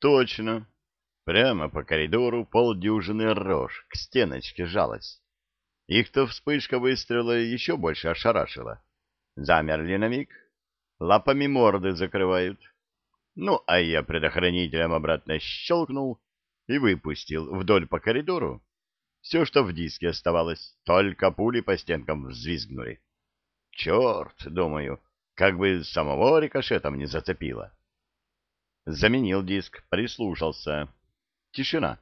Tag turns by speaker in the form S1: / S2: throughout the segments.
S1: Точно. Прямо по коридору полдюжины рож к стеночке жалась. Их-то вспышка выстрела еще больше ошарашила. Замерли на миг, лапами морды закрывают. Ну, а я предохранителем обратно щелкнул и выпустил вдоль по коридору. Все, что в диске оставалось, только пули по стенкам взвизгнули. Черт, думаю, как бы самого рикошетом не зацепило. Заменил диск, прислушался. Тишина.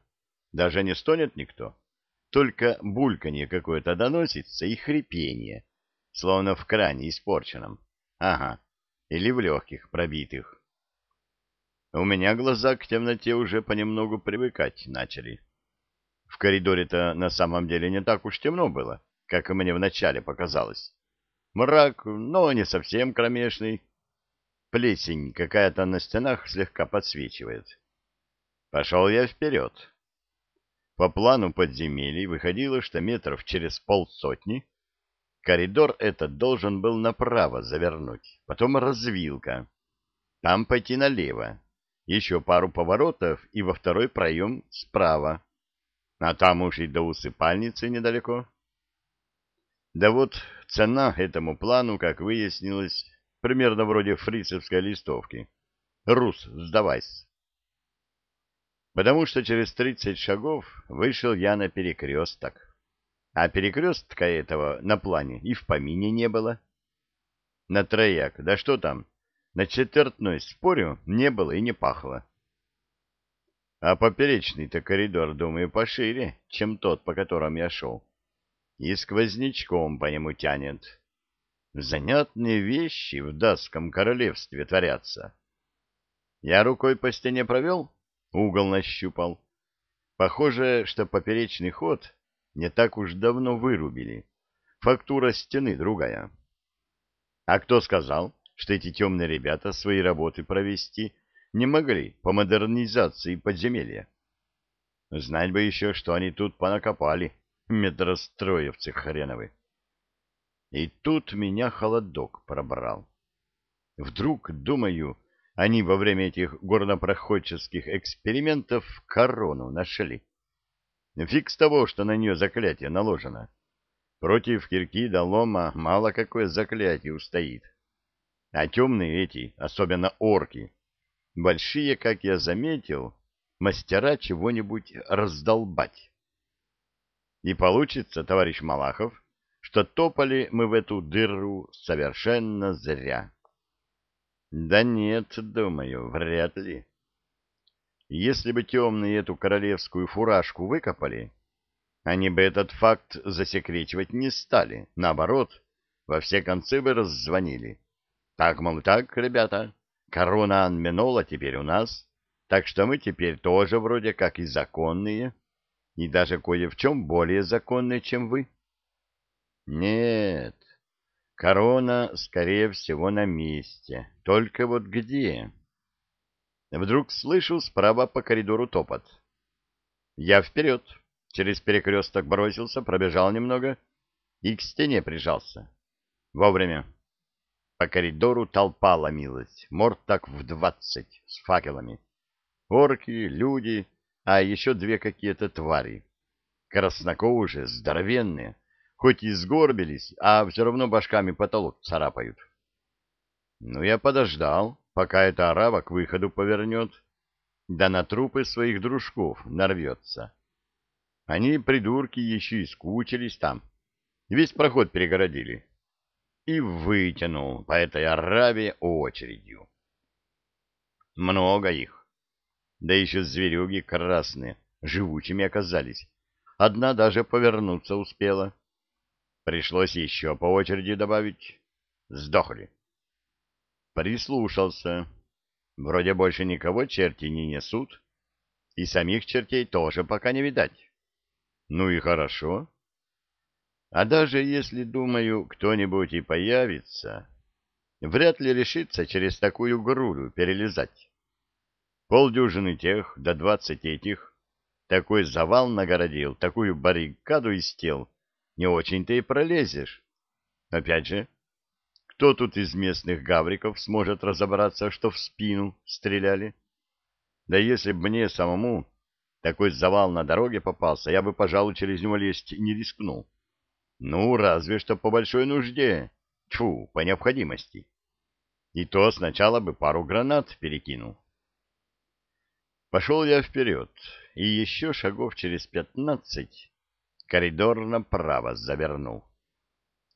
S1: Даже не стонет никто. Только бульканье какое-то доносится и хрипение, словно в кране испорченном. Ага, или в легких пробитых. У меня глаза к темноте уже понемногу привыкать начали. В коридоре-то на самом деле не так уж темно было, как мне вначале показалось. Мрак, но не совсем кромешный. Плесень какая-то на стенах слегка подсвечивает. Пошел я вперед. По плану подземелий выходило, что метров через полсотни коридор этот должен был направо завернуть, потом развилка. Там пойти налево, еще пару поворотов и во второй проем справа. А там уж и до усыпальницы недалеко. Да вот цена этому плану, как выяснилось, примерно вроде фрицевской листовки. Рус, сдавайся. Потому что через тридцать шагов вышел я на перекресток. А перекрестка этого на плане и в помине не было. На трояк, да что там, на четвертной, спорю, не было и не пахло. А поперечный-то коридор, думаю, пошире, чем тот, по которому я шел и сквознячком по нему тянет. Занятные вещи в датском королевстве творятся. Я рукой по стене провел, угол нащупал. Похоже, что поперечный ход не так уж давно вырубили. Фактура стены другая. А кто сказал, что эти темные ребята свои работы провести не могли по модернизации подземелья? Знать бы еще, что они тут понакопали метростроевцы хреновы. И тут меня холодок пробрал. Вдруг, думаю, они во время этих горнопроходческих экспериментов корону нашли. Фиг с того, что на нее заклятие наложено. Против кирки до лома мало какое заклятие устоит. А темные эти, особенно орки, большие, как я заметил, мастера чего-нибудь раздолбать. И получится, товарищ Малахов, что топали мы в эту дыру совершенно зря. Да нет, думаю, вряд ли. Если бы темные эту королевскую фуражку выкопали, они бы этот факт засекречивать не стали. Наоборот, во все концы бы раззвонили. Так, мол, так, ребята, корона Анменола теперь у нас, так что мы теперь тоже вроде как и законные и даже кое в чем более законный, чем вы? Нет, корона, скорее всего, на месте. Только вот где? Вдруг слышу справа по коридору топот. Я вперед, через перекресток бросился, пробежал немного и к стене прижался. Вовремя. По коридору толпа ломилась, морд так в двадцать, с факелами. Орки, люди а еще две какие-то твари. Краснокожие, здоровенные, хоть и сгорбились, а все равно башками потолок царапают. Ну, я подождал, пока эта арава к выходу повернет, да на трупы своих дружков нарвется. Они, придурки, еще и скучились там, весь проход перегородили. И вытянул по этой араве очередью. Много их да еще зверюги красные, живучими оказались. Одна даже повернуться успела. Пришлось еще по очереди добавить. Сдохли. Прислушался. Вроде больше никого черти не несут. И самих чертей тоже пока не видать. Ну и хорошо. А даже если, думаю, кто-нибудь и появится, вряд ли решится через такую груду перелезать полдюжины тех до двадцати этих. Такой завал нагородил, такую баррикаду из тел, не очень-то и пролезешь. Опять же, кто тут из местных гавриков сможет разобраться, что в спину стреляли? Да если бы мне самому такой завал на дороге попался, я бы, пожалуй, через него лезть не рискнул. Ну, разве что по большой нужде. Тьфу, по необходимости. И то сначала бы пару гранат перекинул. Пошел я вперед, и еще шагов через пятнадцать коридор направо завернул.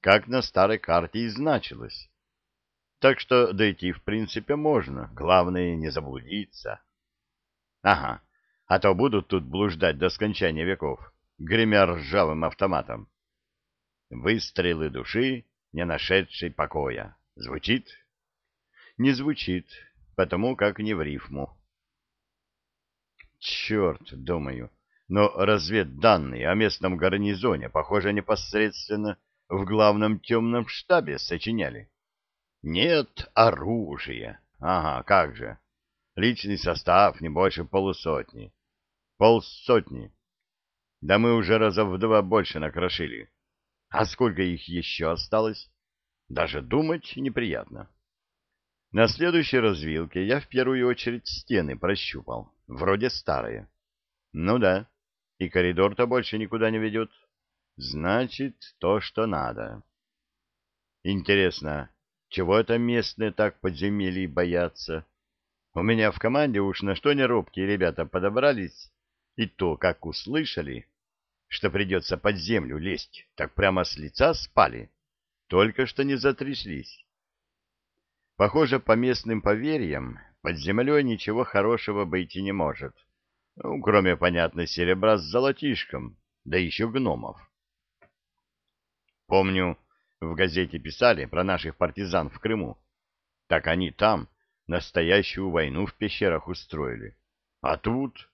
S1: Как на старой карте и значилось. Так что дойти в принципе можно, главное не заблудиться. Ага, а то будут тут блуждать до скончания веков, гремя ржавым автоматом. Выстрелы души, не нашедшей покоя. Звучит? Не звучит, потому как не в рифму. Черт, думаю, но разведданные о местном гарнизоне, похоже, непосредственно в главном темном штабе сочиняли. Нет оружия. Ага, как же. Личный состав не больше полусотни. Полсотни. Да мы уже раза в два больше накрошили. А сколько их еще осталось? Даже думать неприятно. На следующей развилке я в первую очередь стены прощупал. Вроде старые. Ну да, и коридор-то больше никуда не ведет. Значит, то, что надо. Интересно, чего это местные так подземелий боятся? У меня в команде уж на что не робкие ребята подобрались, и то, как услышали, что придется под землю лезть, так прямо с лица спали, только что не затряслись. Похоже, по местным поверьям, под землей ничего хорошего быть и не может, ну, кроме, понятно, серебра с золотишком, да еще гномов. Помню, в газете писали про наших партизан в Крыму. Так они там настоящую войну в пещерах устроили. А тут...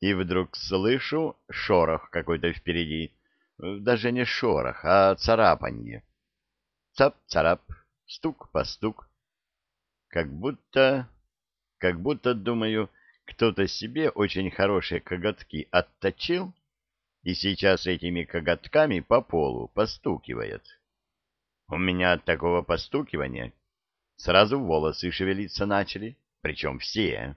S1: И вдруг слышу шорох какой-то впереди. Даже не шорох, а царапанье. Цап-царап, стук по стук. Как будто... Как будто, думаю, кто-то себе очень хорошие коготки отточил и сейчас этими коготками по полу постукивает. У меня от такого постукивания сразу волосы шевелиться начали, причем все.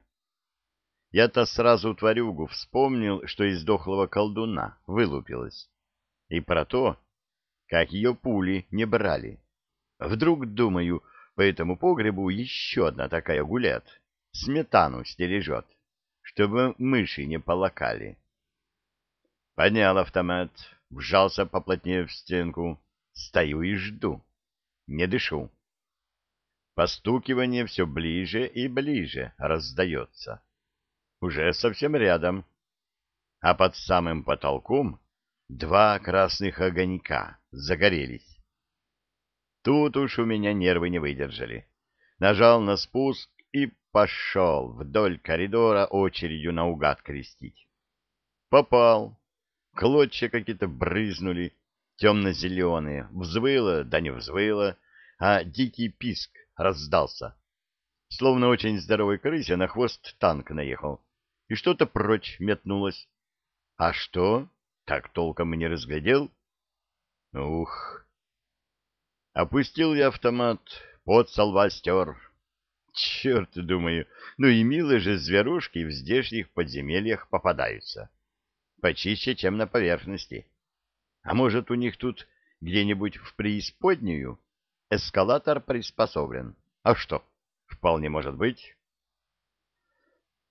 S1: Я-то сразу тварюгу вспомнил, что из дохлого колдуна вылупилась, и про то, как ее пули не брали. Вдруг, думаю, по этому погребу еще одна такая гулят, сметану стережет, чтобы мыши не полакали. Поднял автомат, вжался поплотнее в стенку, стою и жду, не дышу. Постукивание все ближе и ближе раздается. Уже совсем рядом. А под самым потолком два красных огонька загорелись. Тут уж у меня нервы не выдержали. Нажал на спуск и пошел вдоль коридора очередью наугад крестить. Попал клочья какие-то брызнули, темно-зеленые, взвыло, да не взвыло, а дикий писк раздался. Словно очень здоровой крысе на хвост танк наехал, и что-то прочь метнулось. А что? Так толком и не разглядел. Ух! Опустил я автомат, под солва стер. Черт, думаю, ну и милые же зверушки в здешних подземельях попадаются почище, чем на поверхности. А может, у них тут где-нибудь в преисподнюю эскалатор приспособлен? А что, вполне может быть.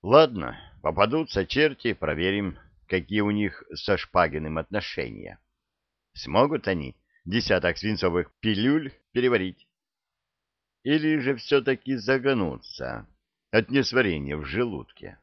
S1: Ладно, попадутся черти, проверим, какие у них со Шпагиным отношения. Смогут они десяток свинцовых пилюль переварить? Или же все-таки загонуться от несварения в желудке?